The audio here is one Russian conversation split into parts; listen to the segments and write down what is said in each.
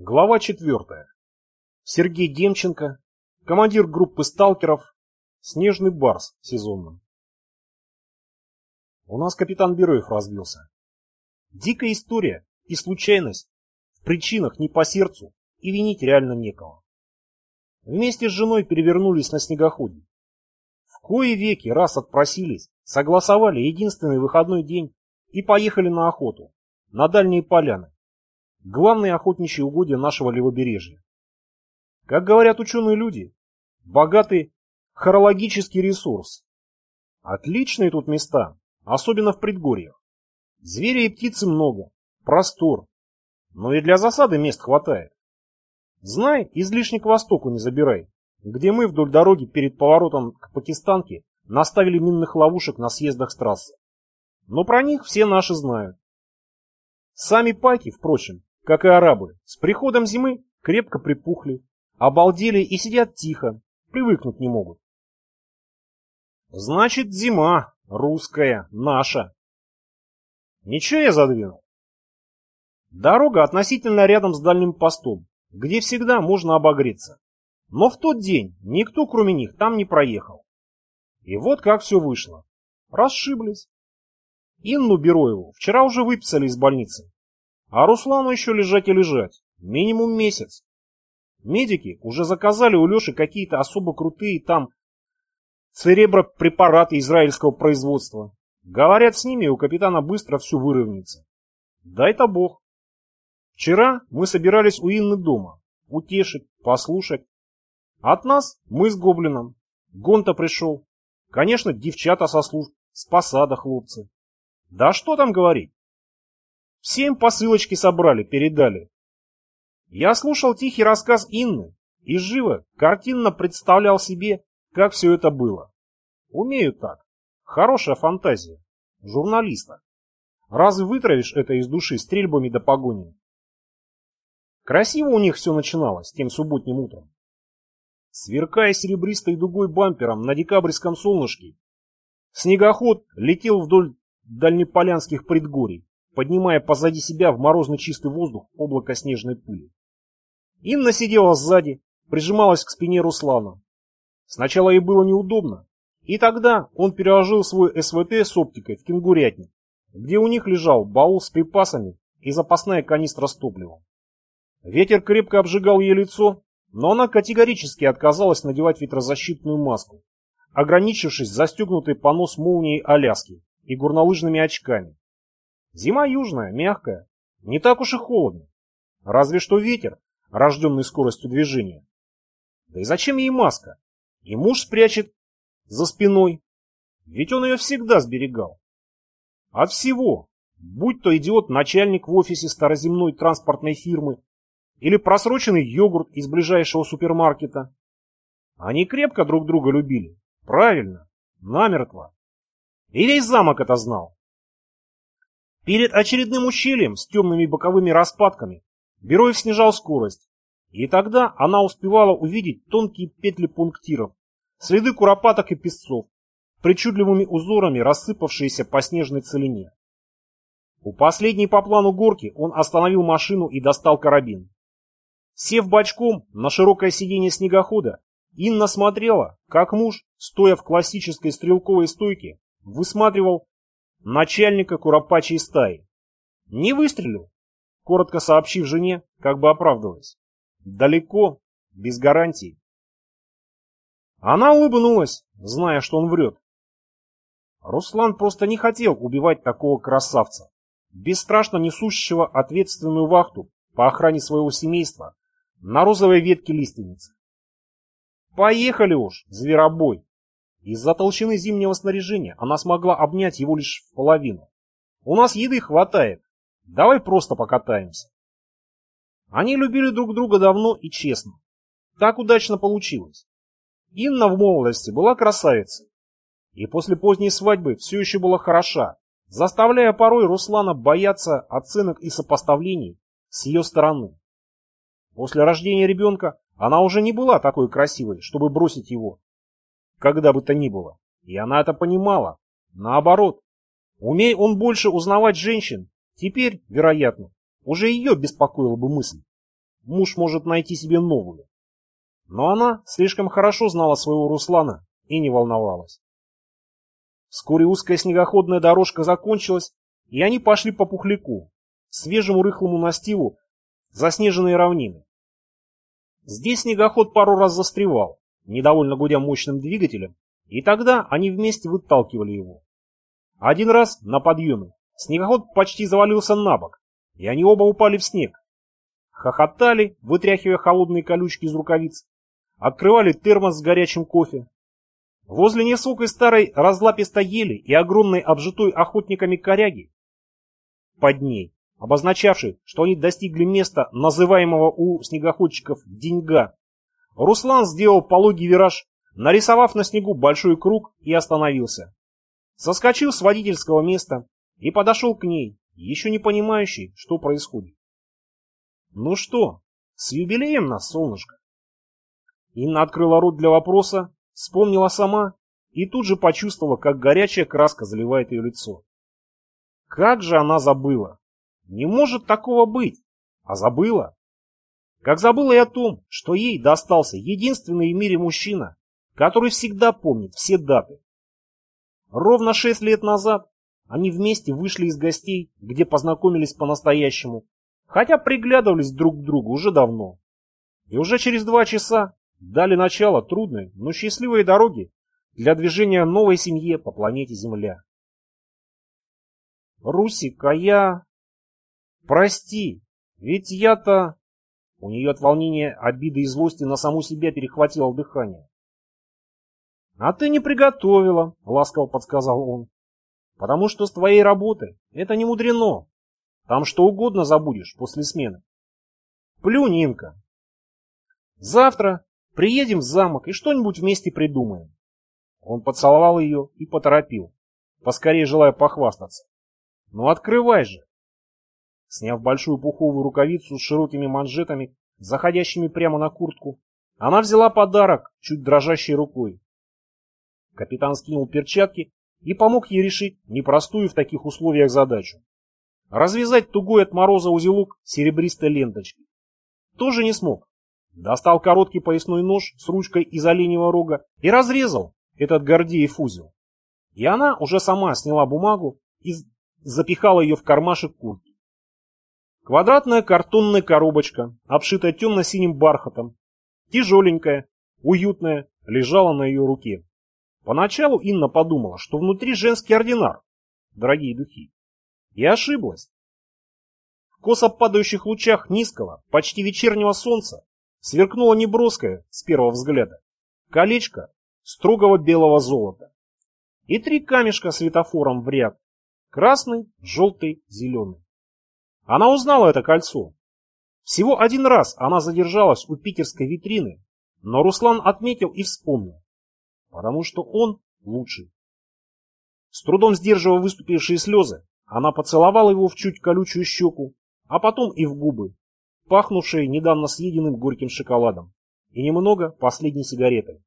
Глава 4. Сергей Демченко, командир группы сталкеров, Снежный барс сезонным. У нас капитан Бероев разбился. Дикая история и случайность, в причинах не по сердцу и винить реально некого. Вместе с женой перевернулись на снегоходе. В кои веки раз отпросились, согласовали единственный выходной день и поехали на охоту, на дальние поляны главные охотничьи угодья нашего левобережья. Как говорят ученые люди, богатый хорологический ресурс. Отличные тут места, особенно в предгорьях. Зверя и птицы много, простор, но и для засады мест хватает. Знай, излишне к востоку не забирай, где мы вдоль дороги перед поворотом к Пакистанке наставили минных ловушек на съездах с трассы. Но про них все наши знают. Сами паки, впрочем, как и арабы, с приходом зимы крепко припухли, обалдели и сидят тихо, привыкнуть не могут. Значит, зима, русская, наша. Ничего я задвинул. Дорога относительно рядом с дальним постом, где всегда можно обогреться. Но в тот день никто, кроме них, там не проехал. И вот как все вышло. Расшиблись. Инну Бероеву вчера уже выписали из больницы. А Руслану еще лежать и лежать. Минимум месяц. Медики уже заказали у Леши какие-то особо крутые там церебропрепараты израильского производства. Говорят, с ними у капитана быстро все выровняется. Дай-то бог. Вчера мы собирались у Инны дома. Утешить, послушать. От нас мы с Гоблином. Гонта пришел. Конечно, девчата со служб, с посада хлопцы. Да что там говорить. Всем посылочки собрали, передали. Я слушал тихий рассказ Инны и живо, картинно представлял себе, как все это было. Умею так. Хорошая фантазия. Журналиста. Разве вытравишь это из души стрельбами до погони? Красиво у них все начиналось тем субботним утром. Сверкая серебристой дугой бампером на декабрьском солнышке, снегоход летел вдоль дальнеполянских предгорий поднимая позади себя в морозный чистый воздух облако снежной пыли. Инна сидела сзади, прижималась к спине Руслана. Сначала ей было неудобно, и тогда он переложил свой СВТ с оптикой в кенгурятник, где у них лежал баул с припасами и запасная канистра с топливом. Ветер крепко обжигал ей лицо, но она категорически отказалась надевать ветрозащитную маску, ограничившись застегнутой по нос молнией Аляски и горнолыжными очками. Зима южная, мягкая, не так уж и холодно. Разве что ветер, рожденный скоростью движения. Да и зачем ей маска? И муж спрячет за спиной. Ведь он ее всегда сберегал. От всего, будь то идиот-начальник в офисе староземной транспортной фирмы или просроченный йогурт из ближайшего супермаркета. Они крепко друг друга любили. Правильно, намертво. И весь замок это знал. Перед очередным ущельем с темными боковыми распадками Бероев снижал скорость, и тогда она успевала увидеть тонкие петли пунктиров, следы куропаток и песцов, причудливыми узорами рассыпавшиеся по снежной целине. У последней по плану горки он остановил машину и достал карабин. Сев бочком на широкое сиденье снегохода, Инна смотрела, как муж, стоя в классической стрелковой стойке, высматривал начальника куропачьей стаи. Не выстрелил, коротко сообщив жене, как бы оправдываясь. Далеко, без гарантий. Она улыбнулась, зная, что он врет. Руслан просто не хотел убивать такого красавца, бесстрашно несущего ответственную вахту по охране своего семейства на розовой ветке лиственницы. Поехали уж, зверобой! Из-за толщины зимнего снаряжения она смогла обнять его лишь в половину. «У нас еды хватает. Давай просто покатаемся». Они любили друг друга давно и честно. Так удачно получилось. Инна в молодости была красавицей. И после поздней свадьбы все еще была хороша, заставляя порой Руслана бояться оценок и сопоставлений с ее стороны. После рождения ребенка она уже не была такой красивой, чтобы бросить его когда бы то ни было. И она это понимала. Наоборот, умей он больше узнавать женщин, теперь, вероятно, уже ее беспокоила бы мысль. муж может найти себе новую. Но она слишком хорошо знала своего Руслана и не волновалась. Вскоре узкая снегоходная дорожка закончилась, и они пошли по пухляку, свежему рыхлому настилу, заснеженные равнины. Здесь снегоход пару раз застревал, недовольно гудя мощным двигателем, и тогда они вместе выталкивали его. Один раз на подъеме снегоход почти завалился на бок, и они оба упали в снег. Хохотали, вытряхивая холодные колючки из рукавиц, открывали термос с горячим кофе. Возле невысокой старой разлапистой ели и огромной обжитой охотниками коряги под ней, обозначавшей, что они достигли места, называемого у снегоходчиков «деньга», Руслан сделал пологий вираж, нарисовав на снегу большой круг и остановился. Соскочил с водительского места и подошел к ней, еще не понимающий, что происходит. «Ну что, с юбилеем нас, солнышко?» Инна открыла рот для вопроса, вспомнила сама и тут же почувствовала, как горячая краска заливает ее лицо. Как же она забыла! Не может такого быть! А забыла! Как забыла и о том, что ей достался единственный в мире мужчина, который всегда помнит все даты. Ровно шесть лет назад они вместе вышли из гостей, где познакомились по-настоящему, хотя приглядывались друг к другу уже давно. И уже через два часа дали начало трудной, но счастливой дороге для движения новой семье по планете Земля. Русик, а я... Прости, ведь я-то... У нее от волнения, обиды и злости на саму себя перехватило дыхание. «А ты не приготовила», — ласково подсказал он. «Потому что с твоей работы это не мудрено. Там что угодно забудешь после смены. Плюнь, Инка. Завтра приедем в замок и что-нибудь вместе придумаем». Он поцеловал ее и поторопил, поскорее желая похвастаться. «Ну открывай же!» Сняв большую пуховую рукавицу с широкими манжетами, заходящими прямо на куртку, она взяла подарок чуть дрожащей рукой. Капитан скинул перчатки и помог ей решить непростую в таких условиях задачу. Развязать тугой от мороза узелок серебристой ленточки. Тоже не смог. Достал короткий поясной нож с ручкой из оленевого рога и разрезал этот Гордеев узел. И она уже сама сняла бумагу и запихала ее в кармашек куртки. Квадратная картонная коробочка, обшитая темно-синим бархатом, тяжеленькая, уютная, лежала на ее руке. Поначалу Инна подумала, что внутри женский ординар, дорогие духи, и ошиблась. В косо падающих лучах низкого, почти вечернего солнца сверкнуло неброское, с первого взгляда, колечко строгого белого золота и три камешка светофором в ряд, красный, желтый, зеленый. Она узнала это кольцо. Всего один раз она задержалась у питерской витрины, но Руслан отметил и вспомнил. Потому что он лучший. С трудом сдерживая выступившие слезы, она поцеловала его в чуть колючую щеку, а потом и в губы, пахнувшие недавно съеденным горьким шоколадом, и немного последней сигаретой.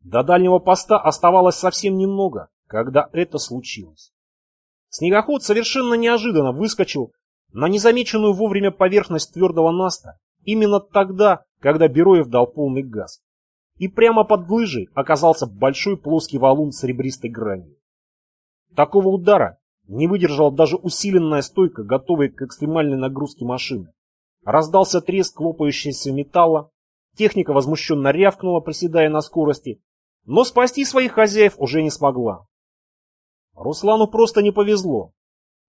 До дальнего поста оставалось совсем немного, когда это случилось. Снегоход совершенно неожиданно выскочил на незамеченную вовремя поверхность твердого наста именно тогда, когда Бероев дал полный газ. И прямо под лыжей оказался большой плоский валун с ребристой гранью. Такого удара не выдержала даже усиленная стойка, готовая к экстремальной нагрузке машины. Раздался треск лопающегося металла, техника возмущенно рявкнула, приседая на скорости, но спасти своих хозяев уже не смогла. Руслану просто не повезло.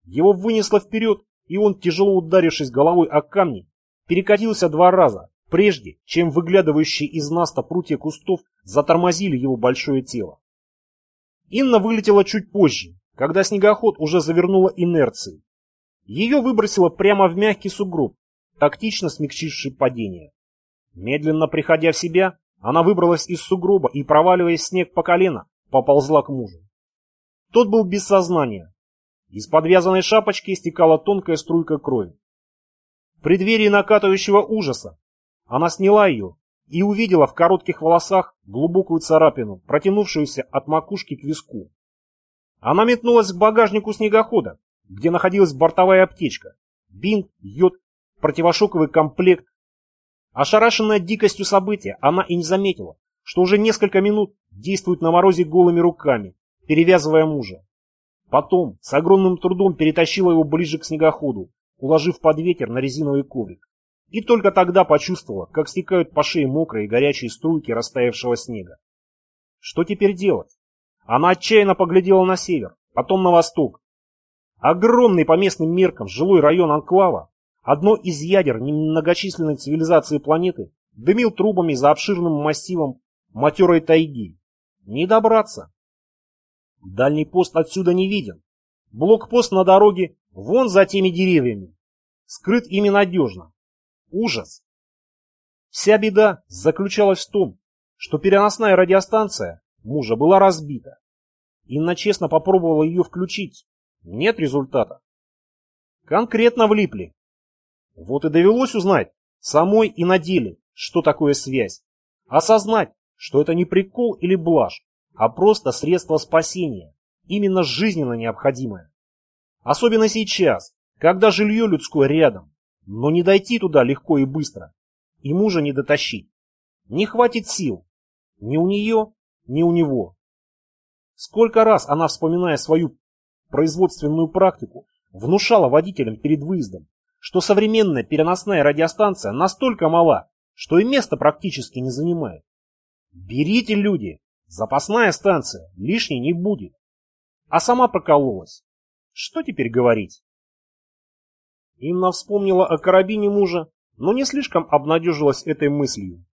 Его вынесло вперед, и он, тяжело ударившись головой о камни, перекатился два раза, прежде чем выглядывающие из наста прутья кустов затормозили его большое тело. Инна вылетела чуть позже, когда снегоход уже завернула инерцией. Ее выбросило прямо в мягкий сугроб, тактично смягчивший падение. Медленно приходя в себя, она выбралась из сугроба и, проваливаясь в снег по колено, поползла к мужу. Тот был без сознания. Из подвязанной шапочки истекала тонкая струйка крови. В преддверии накатывающего ужаса она сняла ее и увидела в коротких волосах глубокую царапину, протянувшуюся от макушки к виску. Она метнулась к багажнику снегохода, где находилась бортовая аптечка, бинт, йод, противошоковый комплект. Ошарашенная дикостью события, она и не заметила, что уже несколько минут действует на морозе голыми руками, перевязывая мужа. Потом с огромным трудом перетащила его ближе к снегоходу, уложив под ветер на резиновый коврик. И только тогда почувствовала, как стекают по шее мокрые и горячие струйки растаявшего снега. Что теперь делать? Она отчаянно поглядела на север, потом на восток. Огромный по местным меркам жилой район Анклава, одно из ядер немногочисленной цивилизации планеты, дымил трубами за обширным массивом матерой тайги. Не добраться. Дальний пост отсюда не виден. Блокпост на дороге вон за теми деревьями. Скрыт ими надежно. Ужас. Вся беда заключалась в том, что переносная радиостанция мужа была разбита. Инна честно попробовала ее включить. Нет результата. Конкретно влипли. Вот и довелось узнать самой и на деле, что такое связь. Осознать, что это не прикол или блажь, а просто средство спасения, именно жизненно необходимое. Особенно сейчас, когда жилье людское рядом, но не дойти туда легко и быстро, и мужа не дотащить. Не хватит сил, ни у нее, ни у него. Сколько раз она, вспоминая свою производственную практику, внушала водителям перед выездом, что современная переносная радиостанция настолько мала, что и места практически не занимает. Берите, люди, запасная станция, лишней не будет. А сама прокололась. Что теперь говорить? Инна вспомнила о карабине мужа, но не слишком обнадежилась этой мыслью.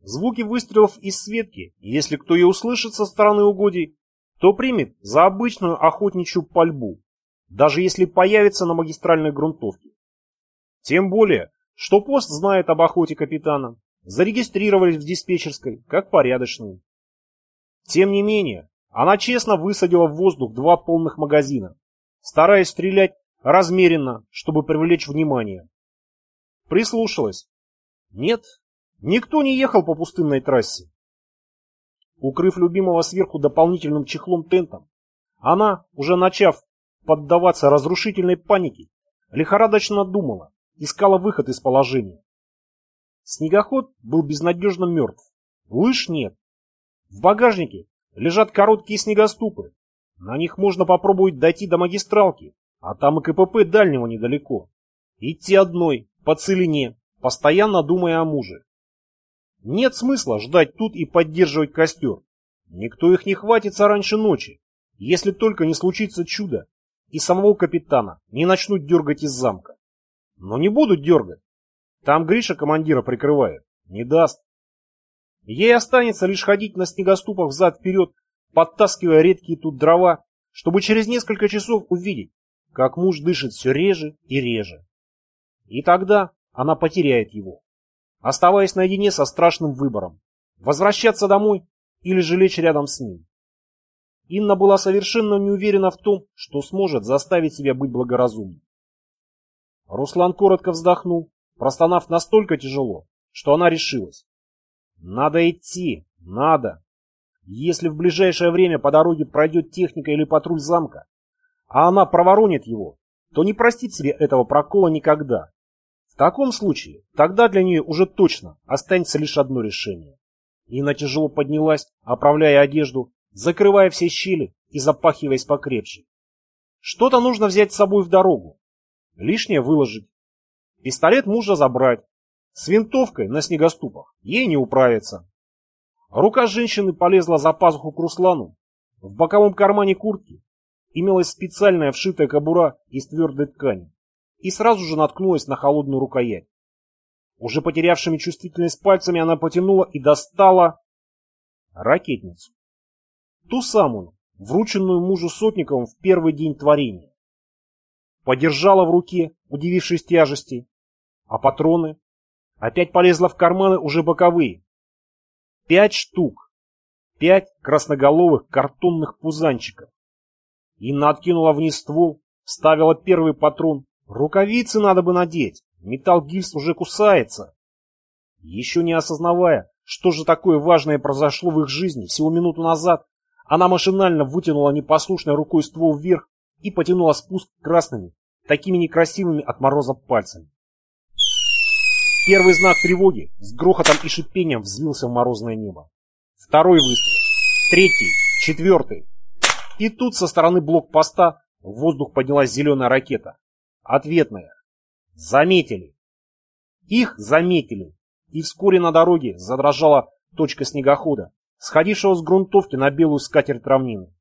Звуки выстрелов из Светки, если кто и услышит со стороны угодий, то примет за обычную охотничью пальбу, даже если появится на магистральной грунтовке. Тем более, что пост знает об охоте капитана, зарегистрировались в диспетчерской как порядочные. Тем не менее, она честно высадила в воздух два полных магазина, стараясь стрелять размеренно, чтобы привлечь внимание. Прислушалась. Нет, никто не ехал по пустынной трассе. Укрыв любимого сверху дополнительным чехлом-тентом, она, уже начав поддаваться разрушительной панике, лихорадочно думала, искала выход из положения. Снегоход был безнадежно мертв. Лыж нет. В багажнике лежат короткие снегоступы. На них можно попробовать дойти до магистралки, а там и КПП дальнего недалеко. Идти одной, по целине, постоянно думая о муже. Нет смысла ждать тут и поддерживать костер. Никто их не хватится раньше ночи, если только не случится чудо, и самого капитана не начнут дергать из замка. Но не будут дергать. Там Гриша командира прикрывает. Не даст. Ей останется лишь ходить на снегоступах взад-вперед, подтаскивая редкие тут дрова, чтобы через несколько часов увидеть, как муж дышит все реже и реже. И тогда она потеряет его оставаясь наедине со страшным выбором – возвращаться домой или же лечь рядом с ним. Инна была совершенно не уверена в том, что сможет заставить себя быть благоразумной. Руслан коротко вздохнул, простонав настолько тяжело, что она решилась. Надо идти, надо. Если в ближайшее время по дороге пройдет техника или патруль замка, а она проворонит его, то не простит себе этого прокола никогда. В таком случае, тогда для нее уже точно останется лишь одно решение. Инна тяжело поднялась, оправляя одежду, закрывая все щели и запахиваясь покрепче. Что-то нужно взять с собой в дорогу. Лишнее выложить. Пистолет мужа забрать. С винтовкой на снегоступах ей не управиться. Рука женщины полезла за пазуху к Руслану. В боковом кармане куртки имелась специальная вшитая кобура из твердой ткани и сразу же наткнулась на холодную рукоять. Уже потерявшими чувствительность пальцами она потянула и достала ракетницу. Ту самую, врученную мужу Сотниковым в первый день творения. Подержала в руке, удивившись тяжести, а патроны опять полезла в карманы уже боковые. Пять штук. Пять красноголовых картонных пузанчиков. Инна откинула вниз ствол, вставила первый патрон Рукавицы надо бы надеть, металл гильз уже кусается. Еще не осознавая, что же такое важное произошло в их жизни всего минуту назад, она машинально вытянула непослушной рукой ствол вверх и потянула спуск красными, такими некрасивыми от мороза пальцами. Первый знак тревоги с грохотом и шипением взвился в морозное небо. Второй выстрел. Третий. Четвертый. И тут со стороны блокпоста в воздух поднялась зеленая ракета. Ответная. Заметили. Их заметили. И вскоре на дороге задрожала точка снегохода, сходившего с грунтовки на белую скатерть равнины.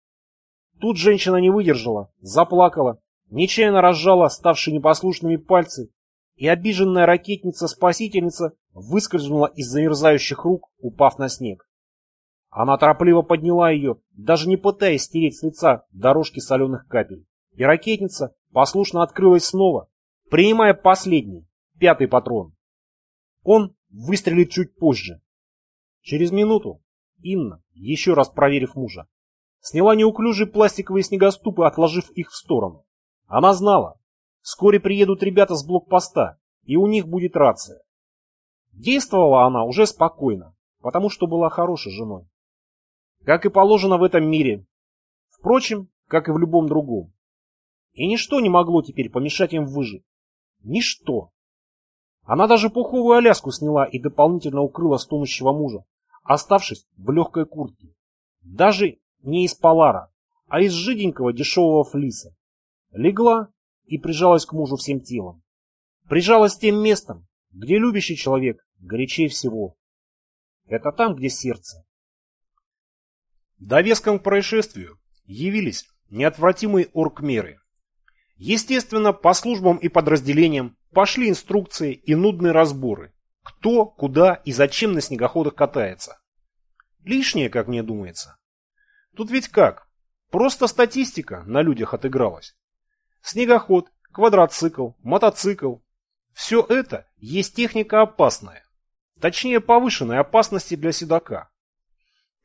Тут женщина не выдержала, заплакала, нечаянно разжала ставшие непослушными пальцы, и обиженная ракетница-спасительница выскользнула из замерзающих рук, упав на снег. Она торопливо подняла ее, даже не пытаясь стереть с лица дорожки соленых капель. И ракетница послушно открылась снова, принимая последний, пятый патрон. Он выстрелит чуть позже. Через минуту Инна, еще раз проверив мужа, сняла неуклюжие пластиковые снегоступы, отложив их в сторону. Она знала, вскоре приедут ребята с блокпоста, и у них будет рация. Действовала она уже спокойно, потому что была хорошей женой. Как и положено в этом мире. Впрочем, как и в любом другом. И ничто не могло теперь помешать им выжить. Ничто. Она даже пуховую Аляску сняла и дополнительно укрыла стонущего мужа, оставшись в легкой куртке. Даже не из полара, а из жиденького дешевого флиса. Легла и прижалась к мужу всем телом. Прижалась тем местом, где любящий человек горячее всего. Это там, где сердце. Довеском к происшествию явились неотвратимые оргмеры. Естественно, по службам и подразделениям пошли инструкции и нудные разборы. Кто, куда и зачем на снегоходах катается. Лишнее, как мне думается. Тут ведь как? Просто статистика на людях отыгралась. Снегоход, квадроцикл, мотоцикл. Все это есть техника опасная. Точнее, повышенной опасности для седока.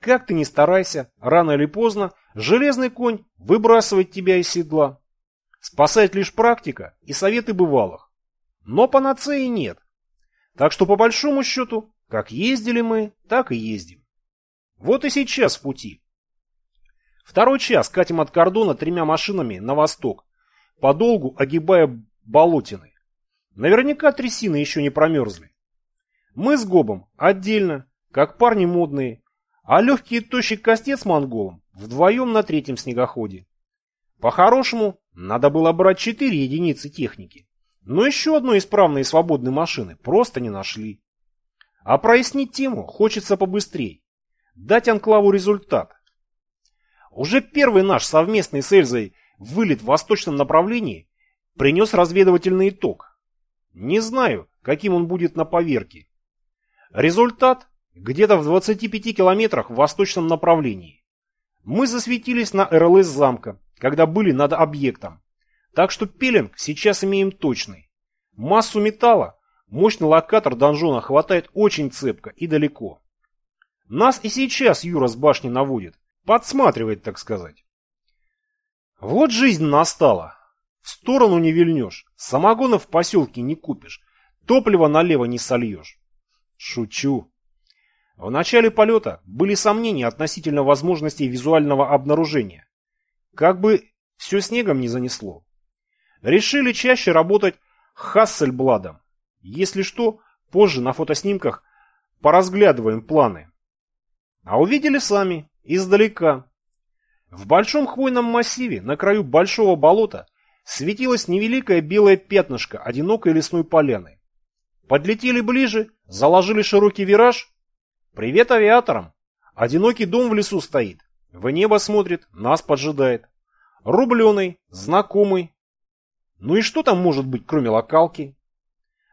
Как ты ни старайся, рано или поздно железный конь выбрасывает тебя из седла. Спасает лишь практика и советы бывалых. Но панацеи нет. Так что по большому счету, как ездили мы, так и ездим. Вот и сейчас в пути. Второй час катим от кордона тремя машинами на восток, подолгу огибая болотины. Наверняка трясины еще не промерзли. Мы с Гобом отдельно, как парни модные, а легкий и тощий костец с монголом вдвоем на третьем снегоходе. По-хорошему, надо было брать четыре единицы техники. Но еще одной исправной и свободной машины просто не нашли. А прояснить тему хочется побыстрее. Дать Анклаву результат. Уже первый наш совместный с Эльзой вылет в восточном направлении принес разведывательный итог. Не знаю, каким он будет на поверке. Результат где-то в 25 километрах в восточном направлении. Мы засветились на РЛС замка, когда были над объектом. Так что пеленг сейчас имеем точный. Массу металла мощный локатор донжона хватает очень цепко и далеко. Нас и сейчас Юра с башни наводит, подсматривает, так сказать. Вот жизнь настала. В сторону не вильнешь, самогона в поселке не купишь, топливо налево не сольешь. Шучу. В начале полета были сомнения относительно возможностей визуального обнаружения. Как бы все снегом не занесло. Решили чаще работать Хассельбладом. Если что, позже на фотоснимках поразглядываем планы. А увидели сами, издалека. В большом хвойном массиве, на краю большого болота, светилось невеликое белое пятнышко одинокой лесной поляны. Подлетели ближе, заложили широкий вираж. Привет авиаторам! Одинокий дом в лесу стоит. В небо смотрит, нас поджидает. Рубленый, знакомый. Ну и что там может быть, кроме локалки?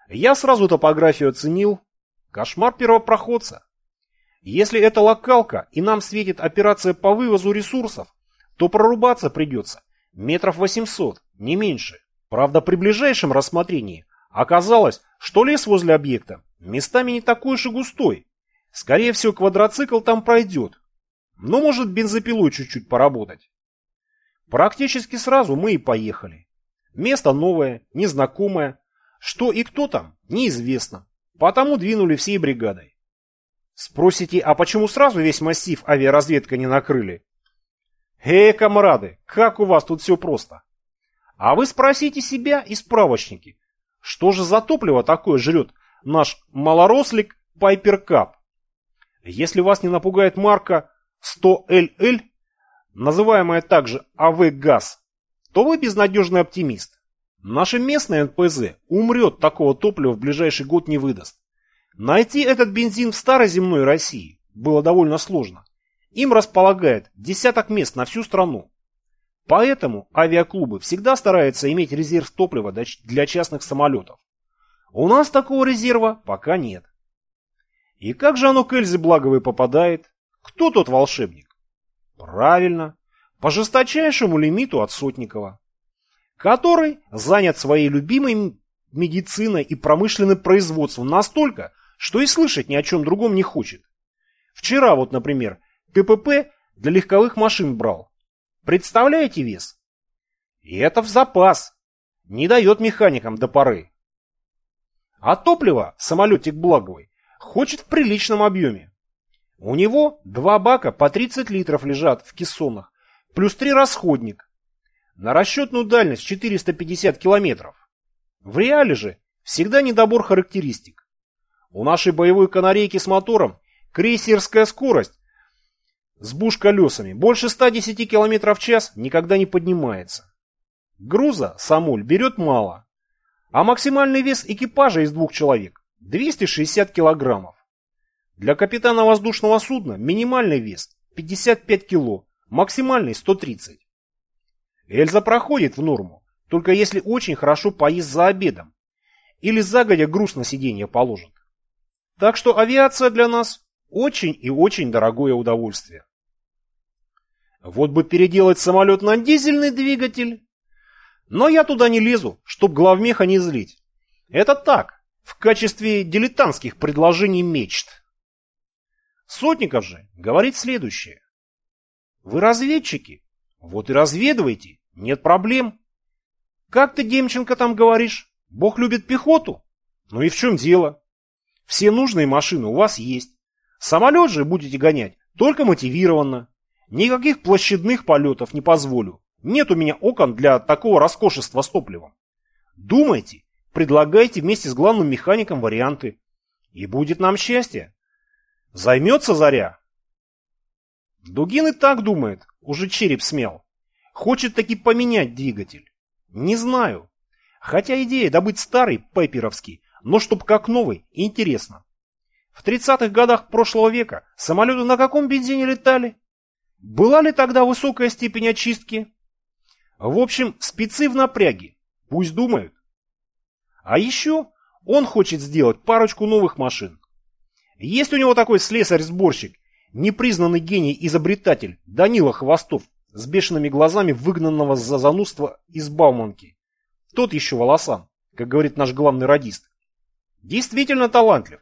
Я сразу топографию оценил. Кошмар первопроходца. Если это локалка и нам светит операция по вывозу ресурсов, то прорубаться придется метров 800, не меньше. Правда, при ближайшем рассмотрении оказалось, что лес возле объекта местами не такой уж и густой. Скорее всего, квадроцикл там пройдет. Но может бензопилой чуть-чуть поработать. Практически сразу мы и поехали. Место новое, незнакомое. Что и кто там, неизвестно. Потому двинули всей бригадой. Спросите, а почему сразу весь массив авиаразведка не накрыли? Эй, комрады, как у вас тут все просто. А вы спросите себя и справочники, что же за топливо такое жрет наш малорослик Пайпер Кап. Если вас не напугает марка 100LL, называемая также АВ-газ, то вы безнадежный оптимист. Наше местное НПЗ умрет, такого топлива в ближайший год не выдаст. Найти этот бензин в старой земной России было довольно сложно. Им располагает десяток мест на всю страну. Поэтому авиаклубы всегда стараются иметь резерв топлива для частных самолетов. У нас такого резерва пока нет. И как же оно к Эльзе Благовой попадает? Кто тот волшебник? Правильно, по жесточайшему лимиту от Сотникова, который занят своей любимой медициной и промышленным производством настолько, что и слышать ни о чем другом не хочет. Вчера вот, например, КПП для легковых машин брал. Представляете вес? И это в запас. Не дает механикам до поры. А топливо самолетик Благовой хочет в приличном объеме. У него два бака по 30 литров лежат в кессонах, плюс три расходник. На расчетную дальность 450 километров. В реале же всегда недобор характеристик. У нашей боевой канарейки с мотором крейсерская скорость с буш-колесами больше 110 км в час никогда не поднимается. Груза Самуль берет мало, а максимальный вес экипажа из двух человек 260 килограммов. Для капитана воздушного судна минимальный вес 55 кило, максимальный 130. Эльза проходит в норму, только если очень хорошо поесть за обедом или загодя груз на сиденье положит. Так что авиация для нас очень и очень дорогое удовольствие. Вот бы переделать самолет на дизельный двигатель. Но я туда не лезу, чтоб главмеха не злить. Это так, в качестве дилетантских предложений мечт. Сотников же говорит следующее. Вы разведчики? Вот и разведывайте, нет проблем. Как ты, Демченко, там говоришь? Бог любит пехоту? Ну и в чем дело? Все нужные машины у вас есть. Самолет же будете гонять только мотивированно. Никаких площадных полетов не позволю. Нет у меня окон для такого роскошества с топливом. Думайте, предлагайте вместе с главным механиком варианты. И будет нам счастье. Займется Заря. Дугин и так думает, уже череп смел. Хочет таки поменять двигатель. Не знаю. Хотя идея добыть старый, пайперовский, но чтоб как новый, интересно. В 30-х годах прошлого века самолеты на каком бензине летали? Была ли тогда высокая степень очистки? В общем, спецы в напряге. Пусть думают. А еще он хочет сделать парочку новых машин. Есть у него такой слесарь-сборщик, непризнанный гений-изобретатель Данила Хвостов с бешеными глазами выгнанного за занудство из Бауманки. Тот еще волосан, как говорит наш главный радист. Действительно талантлив.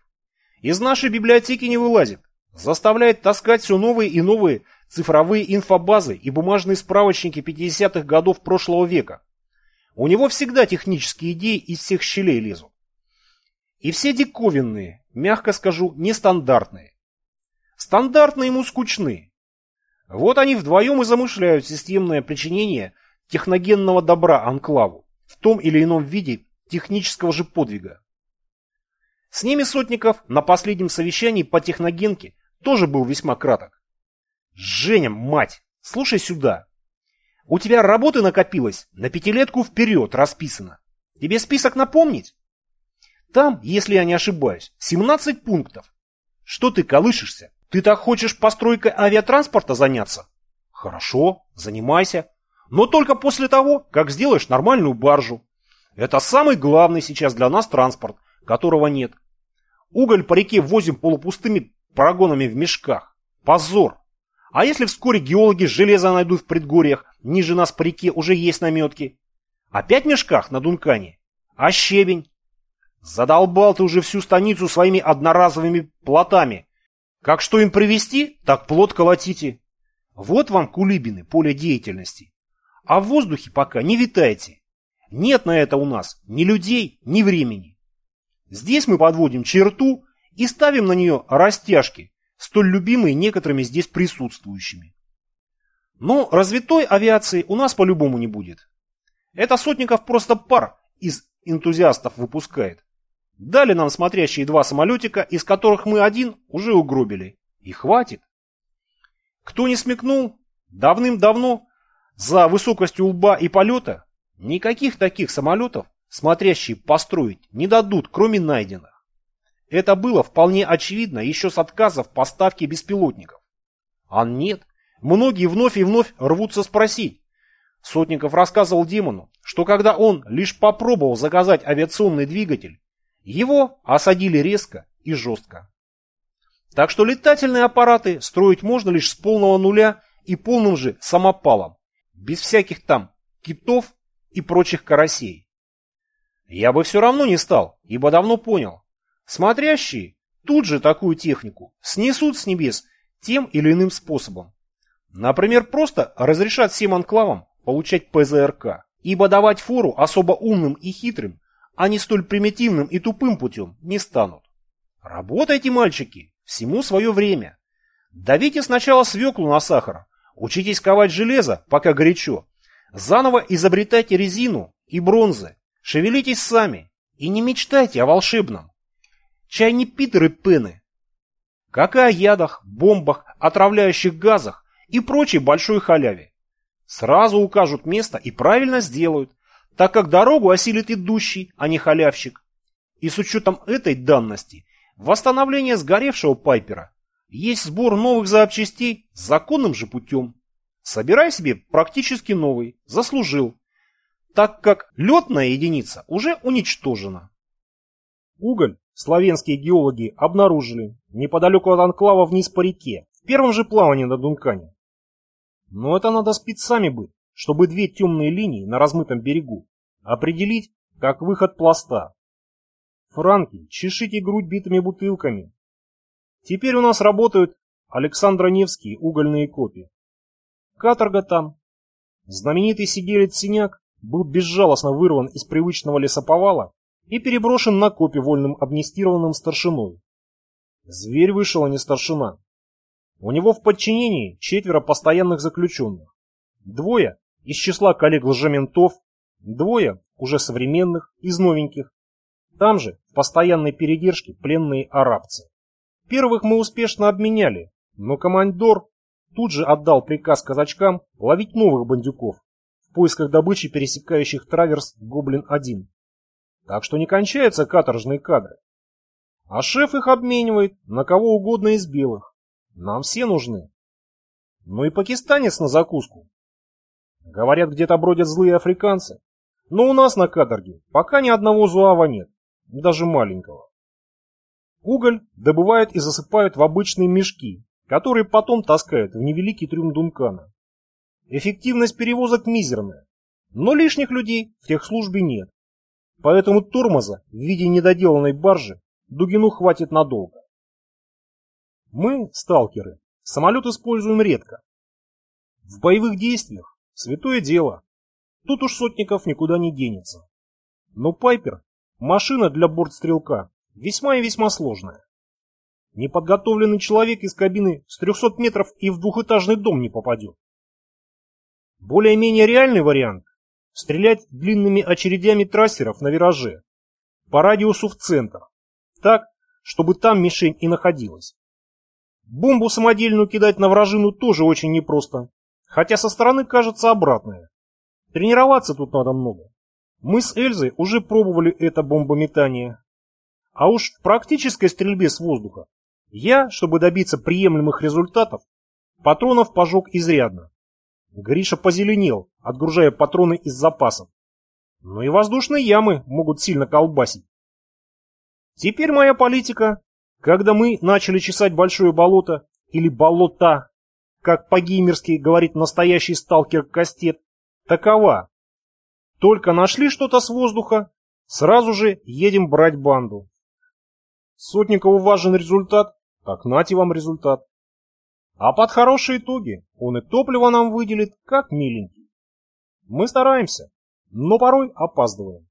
Из нашей библиотеки не вылазит. Заставляет таскать все новые и новые цифровые инфобазы и бумажные справочники 50-х годов прошлого века. У него всегда технические идеи из всех щелей лезут. И все диковинные, мягко скажу, нестандартные. Стандартные ему скучны. Вот они вдвоем и замышляют системное причинение техногенного добра анклаву в том или ином виде технического же подвига. С ними Сотников на последнем совещании по техногенке тоже был весьма краток. «Женя, мать, слушай сюда. У тебя работы накопилось, на пятилетку вперед расписано. Тебе список напомнить? Там, если я не ошибаюсь, 17 пунктов. Что ты колышешься? Ты так хочешь постройкой авиатранспорта заняться? Хорошо, занимайся. Но только после того, как сделаешь нормальную баржу. Это самый главный сейчас для нас транспорт, которого нет. Уголь по реке возим полупустыми парагонами в мешках. Позор. А если вскоре геологи железо найдут в предгорьях, ниже нас по реке уже есть наметки? Опять в мешках на Дункане? А щебень? Задолбал ты уже всю станицу своими одноразовыми плотами. Как что им привезти, так плот колотите. Вот вам кулибины, поле деятельности. А в воздухе пока не витайте. Нет на это у нас ни людей, ни времени. Здесь мы подводим черту и ставим на нее растяжки, столь любимые некоторыми здесь присутствующими. Но развитой авиации у нас по-любому не будет. Это Сотников просто пар из энтузиастов выпускает. Дали нам смотрящие два самолетика, из которых мы один уже угробили. И хватит. Кто не смекнул, давным-давно за высокостью лба и полета никаких таких самолетов смотрящие построить не дадут, кроме найденных. Это было вполне очевидно еще с отказов поставки беспилотников. А нет, многие вновь и вновь рвутся спросить. Сотников рассказывал Демону, что когда он лишь попробовал заказать авиационный двигатель, его осадили резко и жестко. Так что летательные аппараты строить можно лишь с полного нуля и полным же самопалом, без всяких там китов и прочих карасей. Я бы все равно не стал, ибо давно понял. Смотрящие тут же такую технику снесут с небес тем или иным способом. Например, просто разрешат всем анклавам получать ПЗРК, ибо давать фору особо умным и хитрым, а не столь примитивным и тупым путем не станут. Работайте, мальчики, всему свое время. Давите сначала свеклу на сахар, учитесь ковать железо, пока горячо. Заново изобретайте резину и бронзы, Шевелитесь сами и не мечтайте о волшебном. Чай не Питер и Пены. Как и о ядах, бомбах, отравляющих газах и прочей большой халяве. Сразу укажут место и правильно сделают, так как дорогу осилит идущий, а не халявщик. И с учетом этой данности, восстановление сгоревшего Пайпера есть сбор новых запчастей законным же путем. Собирай себе практически новый, заслужил так как летная единица уже уничтожена. Уголь славянские геологи обнаружили неподалеку от анклава вниз по реке, в первом же плавании на Дункане. Но это надо спецами быть, чтобы две темные линии на размытом берегу определить как выход пласта. Франки, чешите грудь битыми бутылками. Теперь у нас работают Александро Невские угольные копии. Каторга там. Знаменитый сиделец Синяк был безжалостно вырван из привычного лесоповала и переброшен на копи вольным амнистированным старшиной. Зверь вышел, а не старшина. У него в подчинении четверо постоянных заключенных. Двое из числа коллег-лжементов, двое уже современных, из новеньких. Там же в постоянной передержке пленные арабцы. Первых мы успешно обменяли, но командор тут же отдал приказ казачкам ловить новых бандюков поисках добычи пересекающих траверс Гоблин-1. Так что не кончаются каторжные кадры. А шеф их обменивает на кого угодно из белых. Нам все нужны. Ну и пакистанец на закуску. Говорят, где-то бродят злые африканцы. Но у нас на каторге пока ни одного зуава нет, даже маленького. Уголь добывают и засыпают в обычные мешки, которые потом таскают в невеликий трюм Дункана. Эффективность перевозок мизерная, но лишних людей в техслужбе нет. Поэтому тормоза в виде недоделанной баржи Дугину хватит надолго. Мы, сталкеры, самолет используем редко. В боевых действиях святое дело. Тут уж сотников никуда не денется. Но Пайпер – машина для бортстрелка, весьма и весьма сложная. Неподготовленный человек из кабины с 300 метров и в двухэтажный дом не попадет. Более-менее реальный вариант – стрелять длинными очередями трассеров на вираже, по радиусу в центр, так, чтобы там мишень и находилась. Бомбу самодельную кидать на вражину тоже очень непросто, хотя со стороны кажется обратное. Тренироваться тут надо много. Мы с Эльзой уже пробовали это бомбометание. А уж в практической стрельбе с воздуха я, чтобы добиться приемлемых результатов, патронов пожег изрядно. Гриша позеленел, отгружая патроны из запасов. Но и воздушные ямы могут сильно колбасить. Теперь моя политика, когда мы начали чесать большое болото, или болота, как по-геймерски говорит настоящий сталкер Кастет, такова. Только нашли что-то с воздуха, сразу же едем брать банду. Сотникову важен результат, так нате вам результат. А под хорошие итоги он и топливо нам выделит, как миленький. Мы стараемся, но порой опаздываем.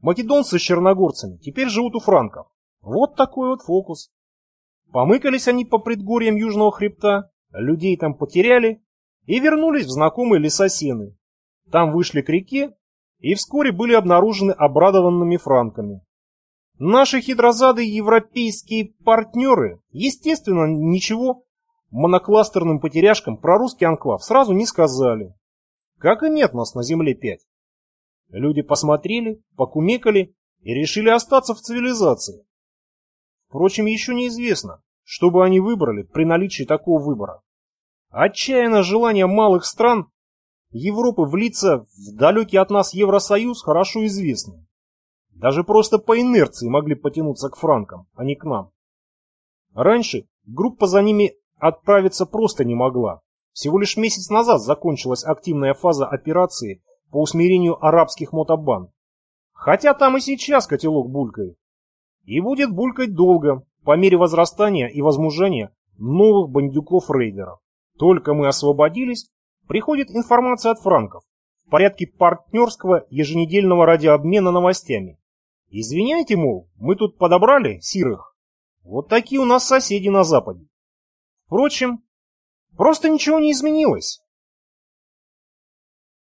Македонцы с черногорцами теперь живут у франков. Вот такой вот фокус. Помыкались они по предгорьям Южного хребта, людей там потеряли и вернулись в знакомые леса. Там вышли к реке и вскоре были обнаружены обрадованными франками. Наши хитрозадые европейские партнеры, естественно, ничего монокластерным потеряшкам про русский анклав сразу не сказали. Как и нет нас на Земле пять. Люди посмотрели, покумекали и решили остаться в цивилизации. Впрочем, еще неизвестно, что бы они выбрали при наличии такого выбора. Отчаянное желание малых стран Европы влиться в далекий от нас Евросоюз хорошо известно. Даже просто по инерции могли потянуться к франкам, а не к нам. Раньше группа за ними отправиться просто не могла. Всего лишь месяц назад закончилась активная фаза операции по усмирению арабских мотобан. Хотя там и сейчас котелок булькает. И будет булькать долго, по мере возрастания и возмужания новых бандюков-рейдеров. Только мы освободились, приходит информация от франков в порядке партнерского еженедельного радиообмена новостями. Извиняйте, мол, мы тут подобрали сирых. Вот такие у нас соседи на Западе. Впрочем, просто ничего не изменилось.